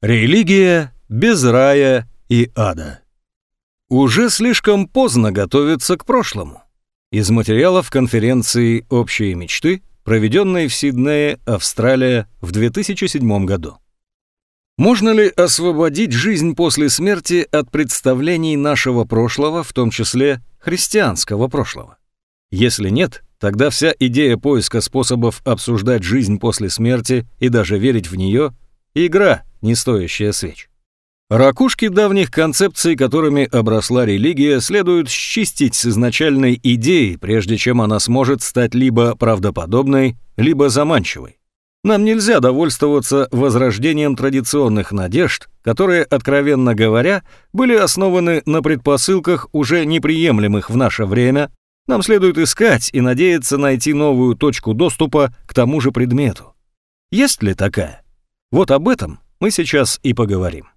Религия без рая и ада. Уже слишком поздно готовиться к прошлому. Из материалов конференции «Общие мечты», проведенной в Сиднее, Австралия, в 2007 году. Можно ли освободить жизнь после смерти от представлений нашего прошлого, в том числе христианского прошлого? Если нет, тогда вся идея поиска способов обсуждать жизнь после смерти и даже верить в нее – игра – не стоящая свеч. Ракушки давних концепций, которыми обросла религия, следует счистить с изначальной идеей, прежде чем она сможет стать либо правдоподобной, либо заманчивой. Нам нельзя довольствоваться возрождением традиционных надежд, которые, откровенно говоря, были основаны на предпосылках, уже неприемлемых в наше время. Нам следует искать и надеяться найти новую точку доступа к тому же предмету. Есть ли такая? Вот об этом мы сейчас и поговорим.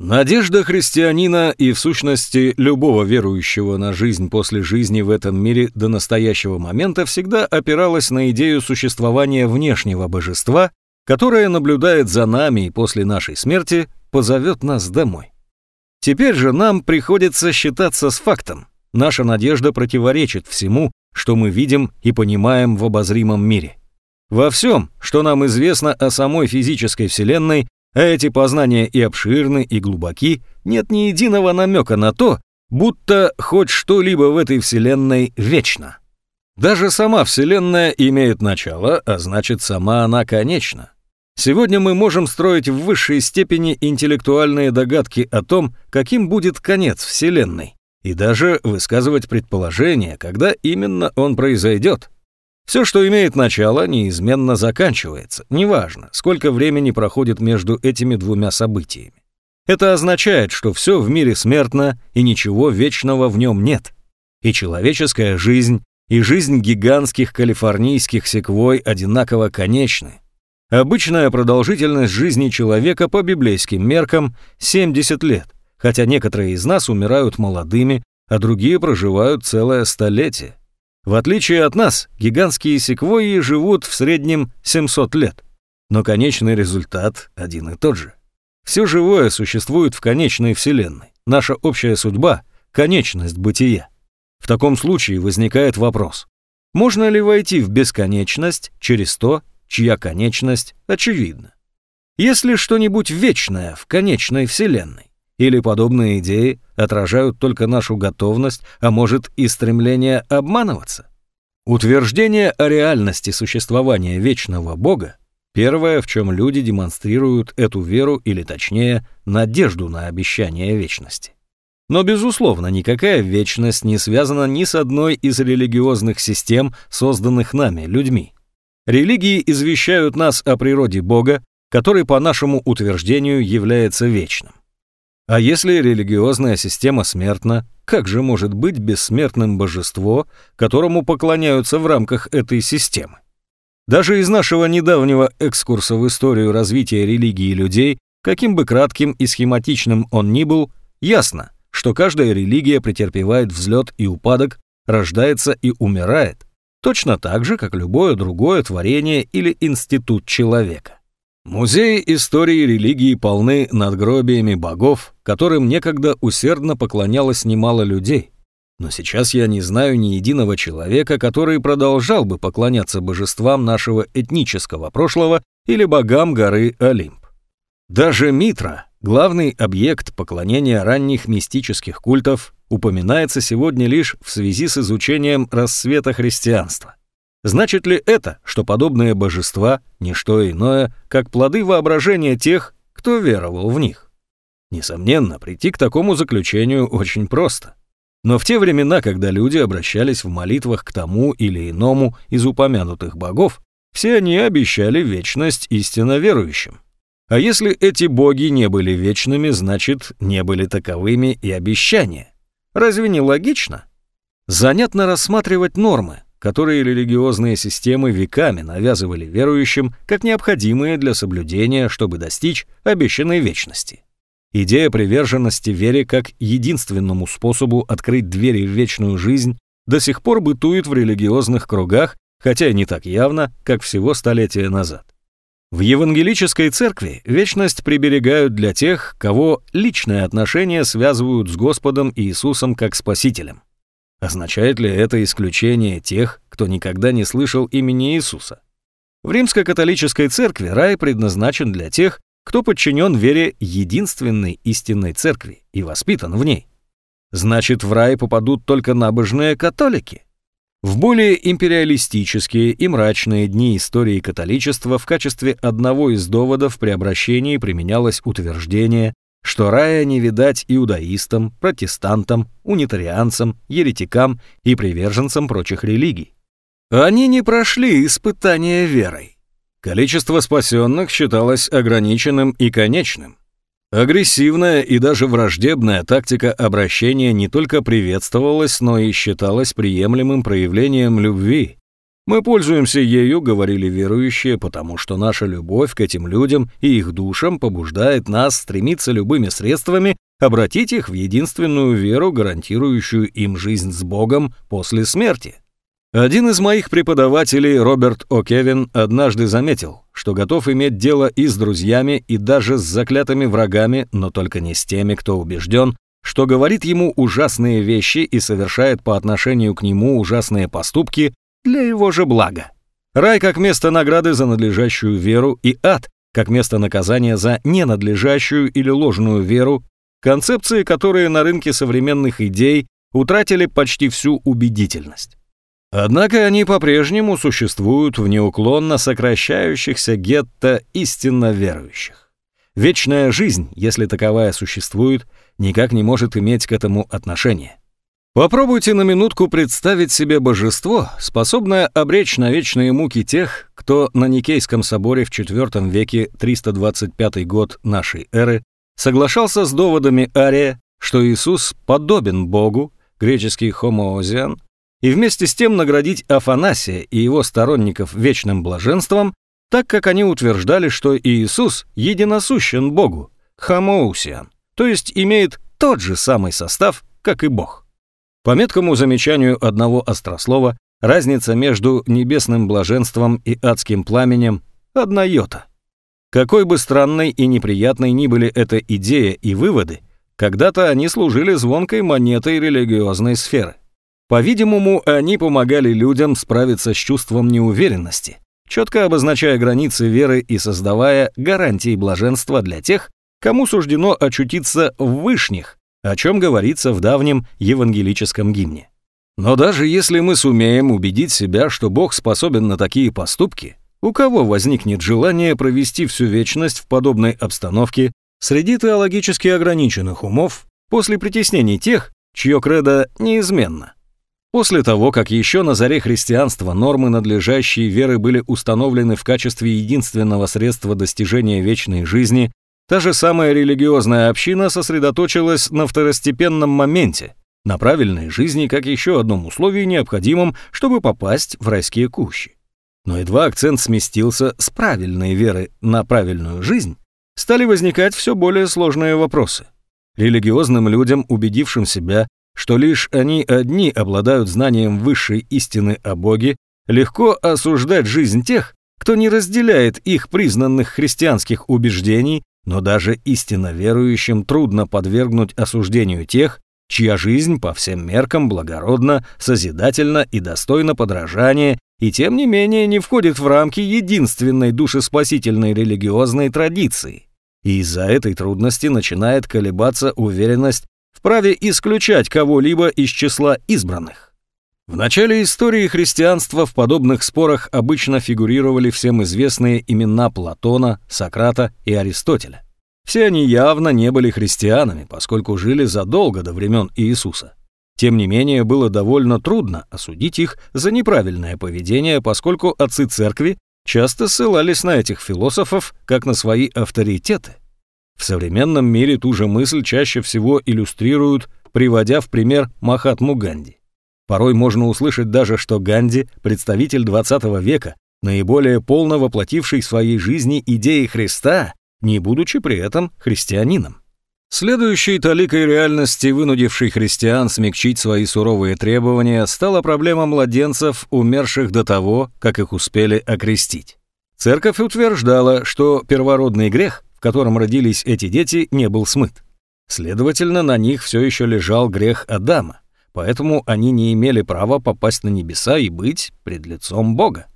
Надежда христианина и, в сущности, любого верующего на жизнь после жизни в этом мире до настоящего момента всегда опиралась на идею существования внешнего божества, которое наблюдает за нами и после нашей смерти позовет нас домой. Теперь же нам приходится считаться с фактом. Наша надежда противоречит всему, что мы видим и понимаем в обозримом мире. Во всем, что нам известно о самой физической Вселенной, эти познания и обширны, и глубоки, нет ни единого намека на то, будто хоть что-либо в этой Вселенной вечно. Даже сама Вселенная имеет начало, а значит, сама она конечна. Сегодня мы можем строить в высшей степени интеллектуальные догадки о том, каким будет конец Вселенной, и даже высказывать предположения, когда именно он произойдет. Все, что имеет начало, неизменно заканчивается, неважно, сколько времени проходит между этими двумя событиями. Это означает, что все в мире смертно и ничего вечного в нем нет. И человеческая жизнь, и жизнь гигантских калифорнийских секвой одинаково конечны. Обычная продолжительность жизни человека по библейским меркам 70 лет, хотя некоторые из нас умирают молодыми, а другие проживают целое столетие. В отличие от нас, гигантские секвойи живут в среднем 700 лет. Но конечный результат один и тот же. Все живое существует в конечной вселенной. Наша общая судьба – конечность бытия. В таком случае возникает вопрос. Можно ли войти в бесконечность через то, чья конечность очевидна? Есть ли что-нибудь вечное в конечной вселенной? Или подобные идеи отражают только нашу готовность, а может и стремление обманываться? Утверждение о реальности существования вечного Бога – первое, в чем люди демонстрируют эту веру или, точнее, надежду на обещание вечности. Но, безусловно, никакая вечность не связана ни с одной из религиозных систем, созданных нами, людьми. Религии извещают нас о природе Бога, который, по нашему утверждению, является вечным. А если религиозная система смертна, как же может быть бессмертным божество, которому поклоняются в рамках этой системы? Даже из нашего недавнего экскурса в историю развития религии людей, каким бы кратким и схематичным он ни был, ясно, что каждая религия претерпевает взлет и упадок, рождается и умирает, точно так же, как любое другое творение или институт человека. Музеи истории религии полны надгробиями богов, которым некогда усердно поклонялось немало людей. Но сейчас я не знаю ни единого человека, который продолжал бы поклоняться божествам нашего этнического прошлого или богам горы Олимп. Даже Митра, главный объект поклонения ранних мистических культов, упоминается сегодня лишь в связи с изучением расцвета христианства. Значит ли это, что подобные божества – не что иное, как плоды воображения тех, кто веровал в них? Несомненно, прийти к такому заключению очень просто. Но в те времена, когда люди обращались в молитвах к тому или иному из упомянутых богов, все они обещали вечность истинно верующим. А если эти боги не были вечными, значит, не были таковыми и обещания. Разве не логично? Занятно рассматривать нормы, которые религиозные системы веками навязывали верующим как необходимые для соблюдения, чтобы достичь обещанной вечности. Идея приверженности вере как единственному способу открыть двери в вечную жизнь до сих пор бытует в религиозных кругах, хотя и не так явно, как всего столетия назад. В евангелической церкви вечность приберегают для тех, кого личные отношения связывают с Господом Иисусом как Спасителем. Означает ли это исключение тех, кто никогда не слышал имени Иисуса? В римско-католической церкви рай предназначен для тех, кто подчинен вере единственной истинной церкви и воспитан в ней. Значит, в рай попадут только набожные католики. В более империалистические и мрачные дни истории католичества в качестве одного из доводов при обращении применялось утверждение, что рая не видать иудаистам, протестантам, унитарианцам, еретикам и приверженцам прочих религий. Они не прошли испытания верой. Количество спасенных считалось ограниченным и конечным. Агрессивная и даже враждебная тактика обращения не только приветствовалась, но и считалась приемлемым проявлением любви. Мы пользуемся ею, говорили верующие, потому что наша любовь к этим людям и их душам побуждает нас стремиться любыми средствами обратить их в единственную веру, гарантирующую им жизнь с Богом после смерти. Один из моих преподавателей, Роберт О'Кевин, однажды заметил, что готов иметь дело и с друзьями, и даже с заклятыми врагами, но только не с теми, кто убежден, что говорит ему ужасные вещи и совершает по отношению к нему ужасные поступки для его же блага. Рай как место награды за надлежащую веру и ад как место наказания за ненадлежащую или ложную веру, концепции, которые на рынке современных идей утратили почти всю убедительность. Однако они по-прежнему существуют в неуклонно сокращающихся гетто истинно верующих. Вечная жизнь, если таковая существует, никак не может иметь к этому отношения. Попробуйте на минутку представить себе божество, способное обречь на вечные муки тех, кто на Никейском соборе в IV веке 325 год нашей эры соглашался с доводами Ария, что Иисус подобен Богу, греческий «хомоозиан», и вместе с тем наградить Афанасия и его сторонников вечным блаженством, так как они утверждали, что Иисус единосущен Богу, хамоусиан, то есть имеет тот же самый состав, как и Бог. По меткому замечанию одного острослова, разница между небесным блаженством и адским пламенем – одна йота. Какой бы странной и неприятной ни были эта идея и выводы, когда-то они служили звонкой монетой религиозной сферы. По-видимому, они помогали людям справиться с чувством неуверенности, четко обозначая границы веры и создавая гарантии блаженства для тех, кому суждено очутиться в вышних, о чем говорится в давнем евангелическом гимне. Но даже если мы сумеем убедить себя, что Бог способен на такие поступки, у кого возникнет желание провести всю вечность в подобной обстановке среди теологически ограниченных умов после притеснений тех, чье кредо неизменно? После того, как еще на заре христианства нормы надлежащей веры были установлены в качестве единственного средства достижения вечной жизни, та же самая религиозная община сосредоточилась на второстепенном моменте, на правильной жизни как еще одном условии необходимом, чтобы попасть в райские кущи. Но едва акцент сместился с правильной веры на правильную жизнь, стали возникать все более сложные вопросы. Религиозным людям, убедившим себя, что лишь они одни обладают знанием высшей истины о Боге, легко осуждать жизнь тех, кто не разделяет их признанных христианских убеждений, но даже истинно верующим трудно подвергнуть осуждению тех, чья жизнь по всем меркам благородна, созидательна и достойна подражания, и тем не менее не входит в рамки единственной душеспасительной религиозной традиции. И из-за этой трудности начинает колебаться уверенность вправе исключать кого-либо из числа избранных. В начале истории христианства в подобных спорах обычно фигурировали всем известные имена Платона, Сократа и Аристотеля. Все они явно не были христианами, поскольку жили задолго до времен Иисуса. Тем не менее, было довольно трудно осудить их за неправильное поведение, поскольку отцы церкви часто ссылались на этих философов как на свои авторитеты. В современном мире ту же мысль чаще всего иллюстрируют, приводя в пример Махатму Ганди. Порой можно услышать даже, что Ганди – представитель 20 века, наиболее полно воплотивший в своей жизни идеи Христа, не будучи при этом христианином. Следующей таликой реальности, вынудившей христиан смягчить свои суровые требования, стала проблема младенцев, умерших до того, как их успели окрестить. Церковь утверждала, что первородный грех, в котором родились эти дети, не был смыт. Следовательно, на них все еще лежал грех Адама, поэтому они не имели права попасть на небеса и быть пред лицом Бога.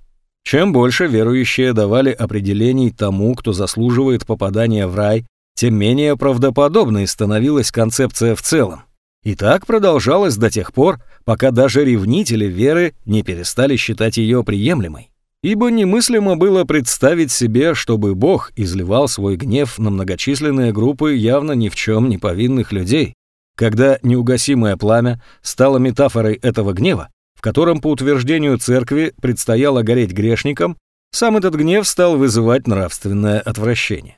Чем больше верующие давали определений тому, кто заслуживает попадания в рай, тем менее правдоподобной становилась концепция в целом. И так продолжалось до тех пор, пока даже ревнители веры не перестали считать ее приемлемой. Ибо немыслимо было представить себе, чтобы Бог изливал свой гнев на многочисленные группы явно ни в чем не повинных людей. Когда неугасимое пламя стало метафорой этого гнева, в котором, по утверждению церкви, предстояло гореть грешникам, сам этот гнев стал вызывать нравственное отвращение.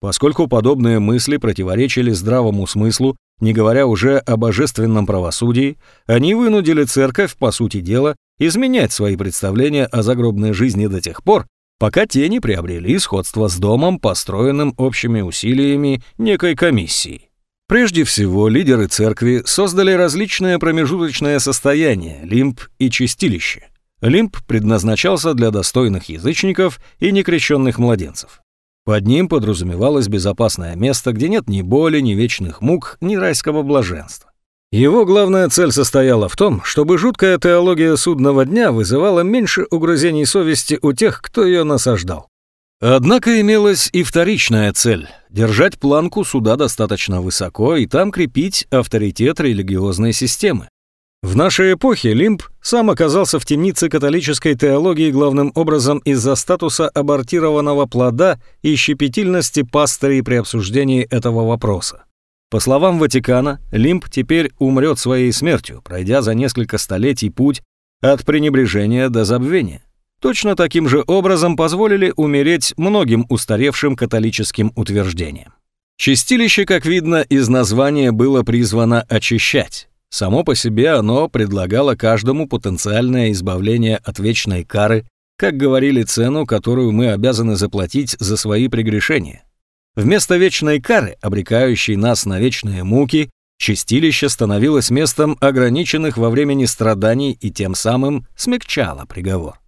Поскольку подобные мысли противоречили здравому смыслу, не говоря уже о божественном правосудии, они вынудили церковь, по сути дела, изменять свои представления о загробной жизни до тех пор, пока те не приобрели сходство с домом, построенным общими усилиями некой комиссии. Прежде всего, лидеры церкви создали различные промежуточные состояния, лимб и чистилище. Лимб предназначался для достойных язычников и некрещенных младенцев. Под ним подразумевалось безопасное место, где нет ни боли, ни вечных мук, ни райского блаженства. Его главная цель состояла в том, чтобы жуткая теология судного дня вызывала меньше угрызений совести у тех, кто ее насаждал. Однако имелась и вторичная цель – держать планку суда достаточно высоко и там крепить авторитет религиозной системы. В нашей эпохе Лимб сам оказался в темнице католической теологии главным образом из-за статуса абортированного плода и щепетильности пастырей при обсуждении этого вопроса. По словам Ватикана, Лимб теперь умрет своей смертью, пройдя за несколько столетий путь от пренебрежения до забвения. Точно таким же образом позволили умереть многим устаревшим католическим утверждениям. Чистилище, как видно из названия, было призвано очищать. Само по себе оно предлагало каждому потенциальное избавление от вечной кары, как говорили цену, которую мы обязаны заплатить за свои прегрешения. Вместо вечной кары, обрекающей нас на вечные муки, чистилище становилось местом ограниченных во времени страданий и тем самым смягчало приговор.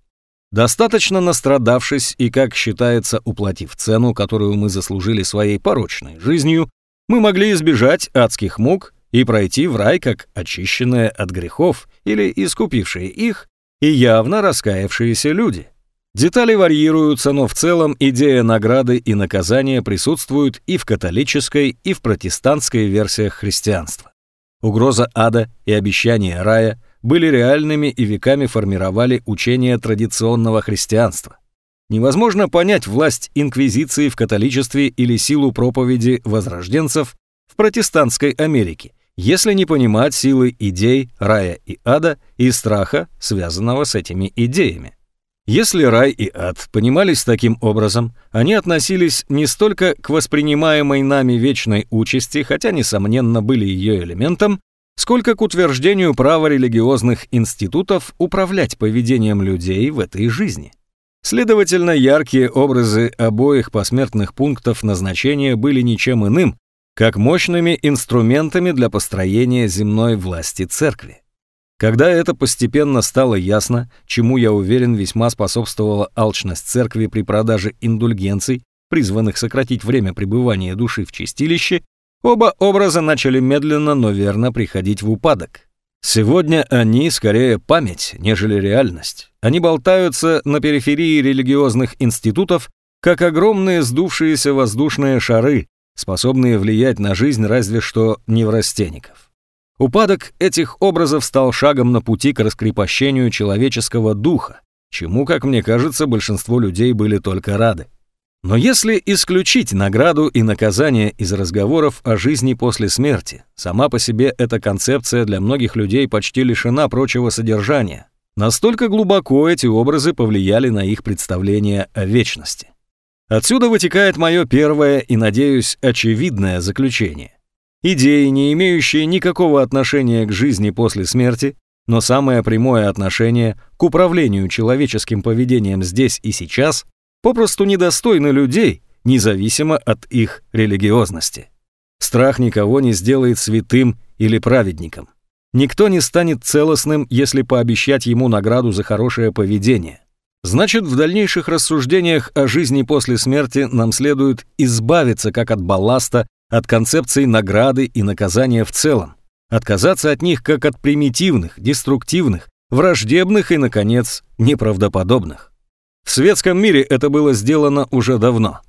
Достаточно настрадавшись и, как считается, уплатив цену, которую мы заслужили своей порочной жизнью, мы могли избежать адских мук и пройти в рай как очищенные от грехов или искупившие их и явно раскаявшиеся люди. Детали варьируются, но в целом идея награды и наказания присутствует и в католической, и в протестантской версиях христианства. Угроза ада и обещание рая были реальными и веками формировали учение традиционного христианства. Невозможно понять власть инквизиции в католичестве или силу проповеди возрожденцев в протестантской Америке, если не понимать силы идей рая и ада и страха, связанного с этими идеями. Если рай и ад понимались таким образом, они относились не столько к воспринимаемой нами вечной участи, хотя, несомненно, были ее элементом, сколько к утверждению права религиозных институтов управлять поведением людей в этой жизни. Следовательно, яркие образы обоих посмертных пунктов назначения были ничем иным, как мощными инструментами для построения земной власти церкви. Когда это постепенно стало ясно, чему, я уверен, весьма способствовала алчность церкви при продаже индульгенций, призванных сократить время пребывания души в чистилище, оба образа начали медленно, но верно приходить в упадок. Сегодня они скорее память, нежели реальность. Они болтаются на периферии религиозных институтов, как огромные сдувшиеся воздушные шары, способные влиять на жизнь разве что неврастенников. Упадок этих образов стал шагом на пути к раскрепощению человеческого духа, чему, как мне кажется, большинство людей были только рады. Но если исключить награду и наказание из разговоров о жизни после смерти, сама по себе эта концепция для многих людей почти лишена прочего содержания. Настолько глубоко эти образы повлияли на их представление о вечности. Отсюда вытекает мое первое и, надеюсь, очевидное заключение. Идеи, не имеющие никакого отношения к жизни после смерти, но самое прямое отношение к управлению человеческим поведением здесь и сейчас, попросту недостойны людей, независимо от их религиозности. Страх никого не сделает святым или праведником. Никто не станет целостным, если пообещать ему награду за хорошее поведение. Значит, в дальнейших рассуждениях о жизни после смерти нам следует избавиться как от балласта, от концепций награды и наказания в целом, отказаться от них как от примитивных, деструктивных, враждебных и, наконец, неправдоподобных. В светском мире это было сделано уже давно.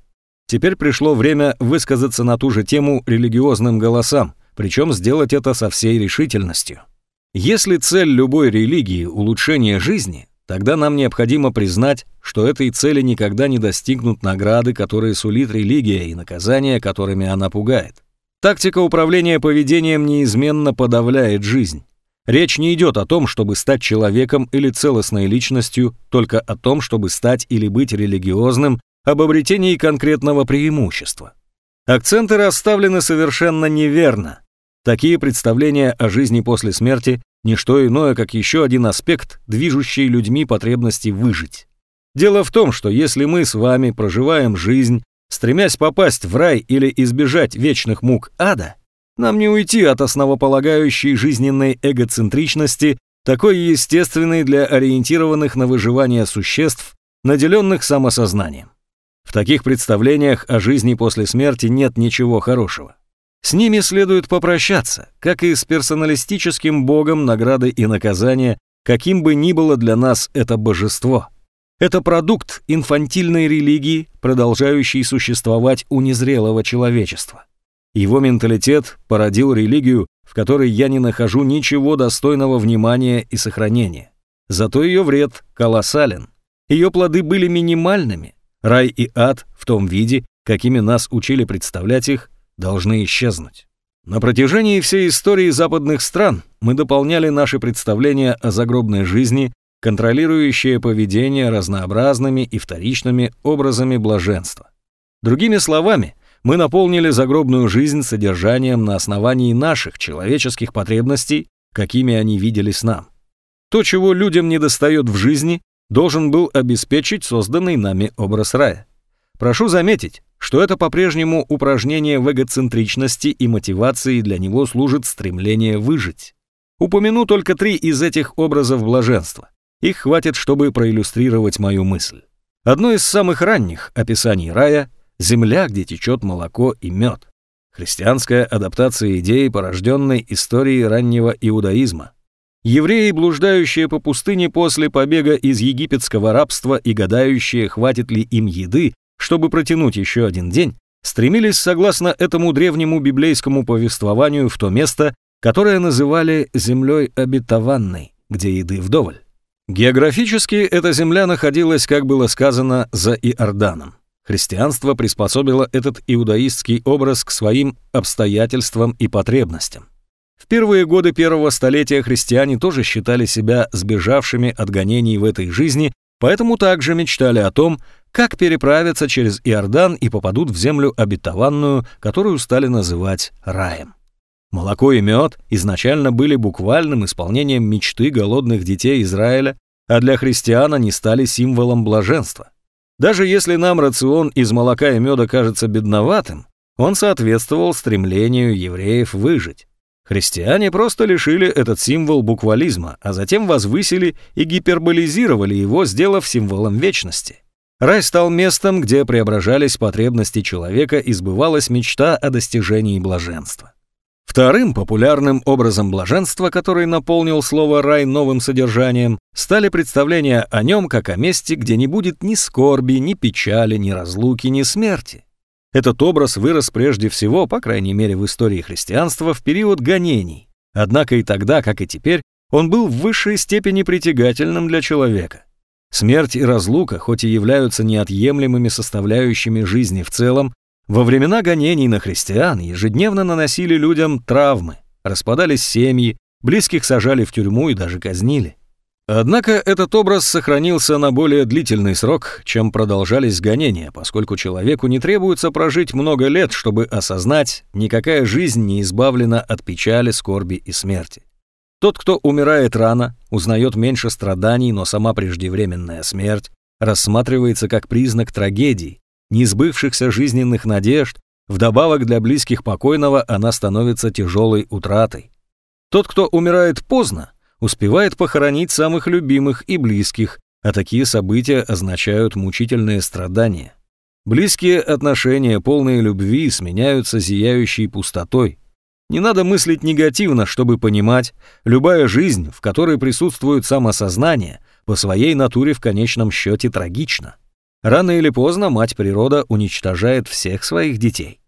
Теперь пришло время высказаться на ту же тему религиозным голосам, причем сделать это со всей решительностью. Если цель любой религии – улучшение жизни, тогда нам необходимо признать, что этой цели никогда не достигнут награды, которые сулит религия и наказания, которыми она пугает. Тактика управления поведением неизменно подавляет жизнь. Речь не идет о том, чтобы стать человеком или целостной личностью, только о том, чтобы стать или быть религиозным, об обретении конкретного преимущества. Акценты расставлены совершенно неверно. Такие представления о жизни после смерти – не что иное, как еще один аспект, движущий людьми потребности выжить. Дело в том, что если мы с вами проживаем жизнь, стремясь попасть в рай или избежать вечных мук ада, нам не уйти от основополагающей жизненной эгоцентричности, такой естественной для ориентированных на выживание существ, наделенных самосознанием. В таких представлениях о жизни после смерти нет ничего хорошего. С ними следует попрощаться, как и с персоналистическим богом награды и наказания, каким бы ни было для нас это божество. Это продукт инфантильной религии, продолжающий существовать у незрелого человечества. Его менталитет породил религию, в которой я не нахожу ничего достойного внимания и сохранения. Зато ее вред колоссален. Ее плоды были минимальными. Рай и ад в том виде, какими нас учили представлять их, должны исчезнуть. На протяжении всей истории западных стран мы дополняли наши представления о загробной жизни, контролирующие поведение разнообразными и вторичными образами блаженства. Другими словами, мы наполнили загробную жизнь содержанием на основании наших человеческих потребностей, какими они виделись нам. То, чего людям недостает в жизни, должен был обеспечить созданный нами образ рая. Прошу заметить, что это по-прежнему упражнение в эгоцентричности и мотивации для него служит стремление выжить. Упомяну только три из этих образов блаженства. Их хватит, чтобы проиллюстрировать мою мысль. Одно из самых ранних описаний рая – земля, где течет молоко и мед. Христианская адаптация идеи, порожденной историей раннего иудаизма. Евреи, блуждающие по пустыне после побега из египетского рабства и гадающие, хватит ли им еды, чтобы протянуть еще один день, стремились согласно этому древнему библейскому повествованию в то место, которое называли «землей обетованной», где еды вдоволь. Географически эта земля находилась, как было сказано, за Иорданом. Христианство приспособило этот иудаистский образ к своим обстоятельствам и потребностям. В первые годы первого столетия христиане тоже считали себя сбежавшими от гонений в этой жизни Поэтому также мечтали о том, как переправиться через Иордан и попадут в землю обетованную, которую стали называть раем. Молоко и мед изначально были буквальным исполнением мечты голодных детей Израиля, а для христиан они стали символом блаженства. Даже если нам рацион из молока и меда кажется бедноватым, он соответствовал стремлению евреев выжить. Христиане просто лишили этот символ буквализма, а затем возвысили и гиперболизировали его, сделав символом вечности. Рай стал местом, где преображались потребности человека и сбывалась мечта о достижении блаженства. Вторым популярным образом блаженства, который наполнил слово «рай» новым содержанием, стали представления о нем как о месте, где не будет ни скорби, ни печали, ни разлуки, ни смерти. Этот образ вырос прежде всего, по крайней мере в истории христианства, в период гонений. Однако и тогда, как и теперь, он был в высшей степени притягательным для человека. Смерть и разлука, хоть и являются неотъемлемыми составляющими жизни в целом, во времена гонений на христиан ежедневно наносили людям травмы, распадались семьи, близких сажали в тюрьму и даже казнили. Однако этот образ сохранился на более длительный срок, чем продолжались гонения, поскольку человеку не требуется прожить много лет, чтобы осознать, никакая жизнь не избавлена от печали, скорби и смерти. Тот, кто умирает рано, узнает меньше страданий, но сама преждевременная смерть рассматривается как признак трагедий, неизбывшихся жизненных надежд, вдобавок для близких покойного она становится тяжелой утратой. Тот, кто умирает поздно, успевает похоронить самых любимых и близких, а такие события означают мучительные страдания. Близкие отношения, полные любви, сменяются зияющей пустотой. Не надо мыслить негативно, чтобы понимать, любая жизнь, в которой присутствует самосознание, по своей натуре в конечном счете трагична. Рано или поздно мать природа уничтожает всех своих детей.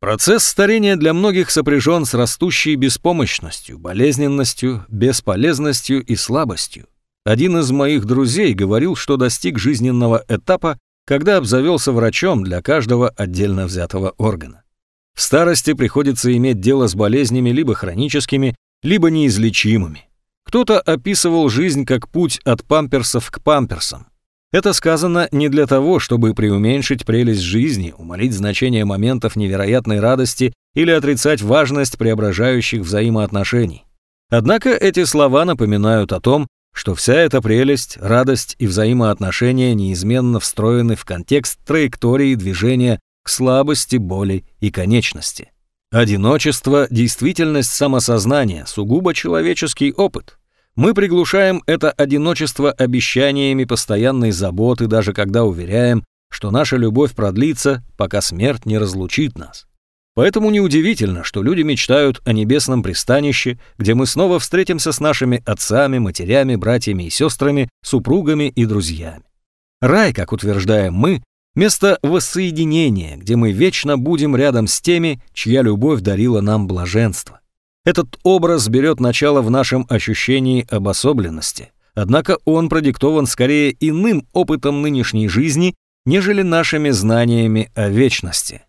Процесс старения для многих сопряжен с растущей беспомощностью, болезненностью, бесполезностью и слабостью. Один из моих друзей говорил, что достиг жизненного этапа, когда обзавелся врачом для каждого отдельно взятого органа. В старости приходится иметь дело с болезнями либо хроническими, либо неизлечимыми. Кто-то описывал жизнь как путь от памперсов к памперсам. Это сказано не для того, чтобы преуменьшить прелесть жизни, умолить значение моментов невероятной радости или отрицать важность преображающих взаимоотношений. Однако эти слова напоминают о том, что вся эта прелесть, радость и взаимоотношения неизменно встроены в контекст траектории движения к слабости, боли и конечности. Одиночество – действительность самосознания, сугубо человеческий опыт. Мы приглушаем это одиночество обещаниями постоянной заботы, даже когда уверяем, что наша любовь продлится, пока смерть не разлучит нас. Поэтому неудивительно, что люди мечтают о небесном пристанище, где мы снова встретимся с нашими отцами, матерями, братьями и сестрами, супругами и друзьями. Рай, как утверждаем мы, место воссоединения, где мы вечно будем рядом с теми, чья любовь дарила нам блаженство. Этот образ берет начало в нашем ощущении обособленности, однако он продиктован скорее иным опытом нынешней жизни, нежели нашими знаниями о вечности.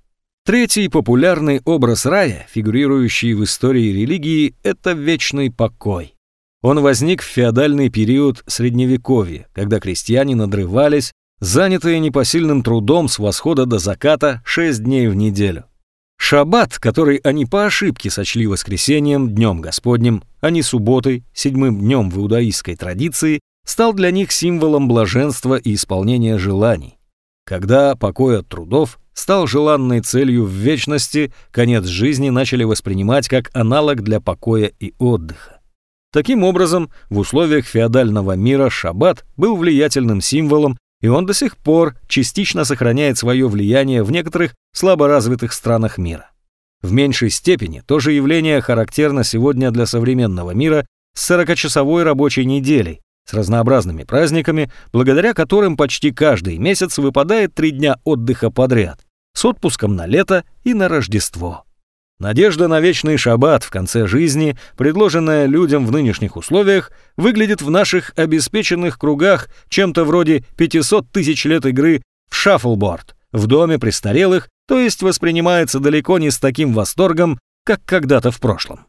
Третий популярный образ рая, фигурирующий в истории религии, это вечный покой. Он возник в феодальный период Средневековья, когда крестьяне надрывались, занятые непосильным трудом с восхода до заката 6 дней в неделю. Шаббат, который они по ошибке сочли воскресением, днем Господним, а не субботой, седьмым днем в иудаистской традиции, стал для них символом блаженства и исполнения желаний. Когда покой от трудов стал желанной целью в вечности, конец жизни начали воспринимать как аналог для покоя и отдыха. Таким образом, в условиях феодального мира шаббат был влиятельным символом, и он до сих пор частично сохраняет свое влияние в некоторых слаборазвитых странах мира. В меньшей степени то же явление характерно сегодня для современного мира с 40-часовой рабочей неделей, с разнообразными праздниками, благодаря которым почти каждый месяц выпадает три дня отдыха подряд, с отпуском на лето и на Рождество. Надежда на вечный шаббат в конце жизни, предложенная людям в нынешних условиях, выглядит в наших обеспеченных кругах чем-то вроде 500 тысяч лет игры в шаффлборд в доме престарелых, то есть воспринимается далеко не с таким восторгом, как когда-то в прошлом.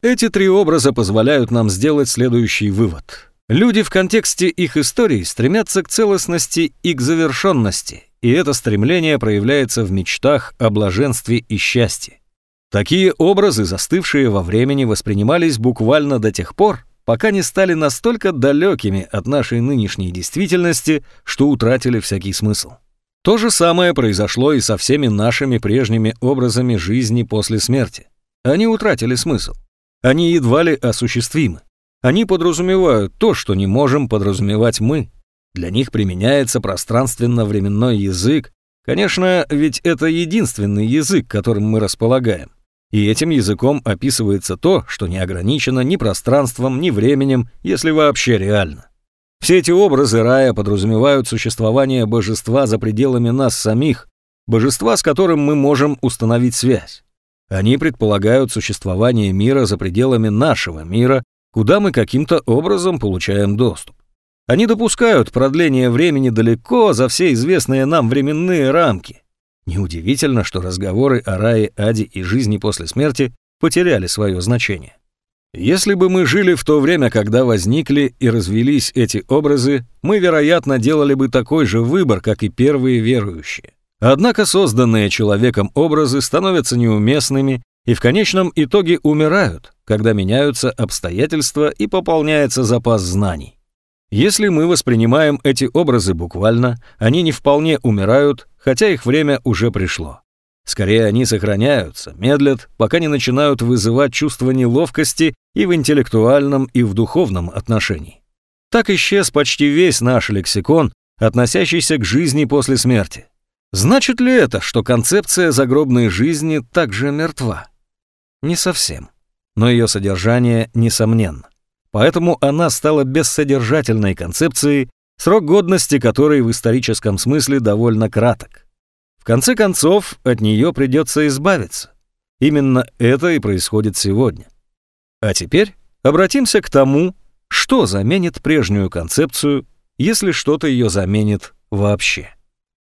Эти три образа позволяют нам сделать следующий вывод. Люди в контексте их истории стремятся к целостности и к завершенности, и это стремление проявляется в мечтах о блаженстве и счастье. Такие образы, застывшие во времени, воспринимались буквально до тех пор, пока не стали настолько далекими от нашей нынешней действительности, что утратили всякий смысл. То же самое произошло и со всеми нашими прежними образами жизни после смерти. Они утратили смысл. Они едва ли осуществимы. Они подразумевают то, что не можем подразумевать мы. Для них применяется пространственно-временной язык. Конечно, ведь это единственный язык, которым мы располагаем. И этим языком описывается то, что не ограничено ни пространством, ни временем, если вообще реально. Все эти образы рая подразумевают существование божества за пределами нас самих, божества, с которым мы можем установить связь. Они предполагают существование мира за пределами нашего мира, куда мы каким-то образом получаем доступ. Они допускают продление времени далеко за все известные нам временные рамки. Неудивительно, что разговоры о рае, аде и жизни после смерти потеряли свое значение. Если бы мы жили в то время, когда возникли и развелись эти образы, мы, вероятно, делали бы такой же выбор, как и первые верующие. Однако созданные человеком образы становятся неуместными и в конечном итоге умирают, когда меняются обстоятельства и пополняется запас знаний. Если мы воспринимаем эти образы буквально, они не вполне умирают, хотя их время уже пришло. Скорее, они сохраняются, медлят, пока не начинают вызывать чувство неловкости и в интеллектуальном, и в духовном отношении. Так исчез почти весь наш лексикон, относящийся к жизни после смерти. Значит ли это, что концепция загробной жизни также мертва? Не совсем, но ее содержание несомненно. Поэтому она стала бессодержательной концепцией, срок годности которой в историческом смысле довольно краток. В конце концов, от нее придется избавиться. Именно это и происходит сегодня. А теперь обратимся к тому, что заменит прежнюю концепцию, если что-то ее заменит вообще.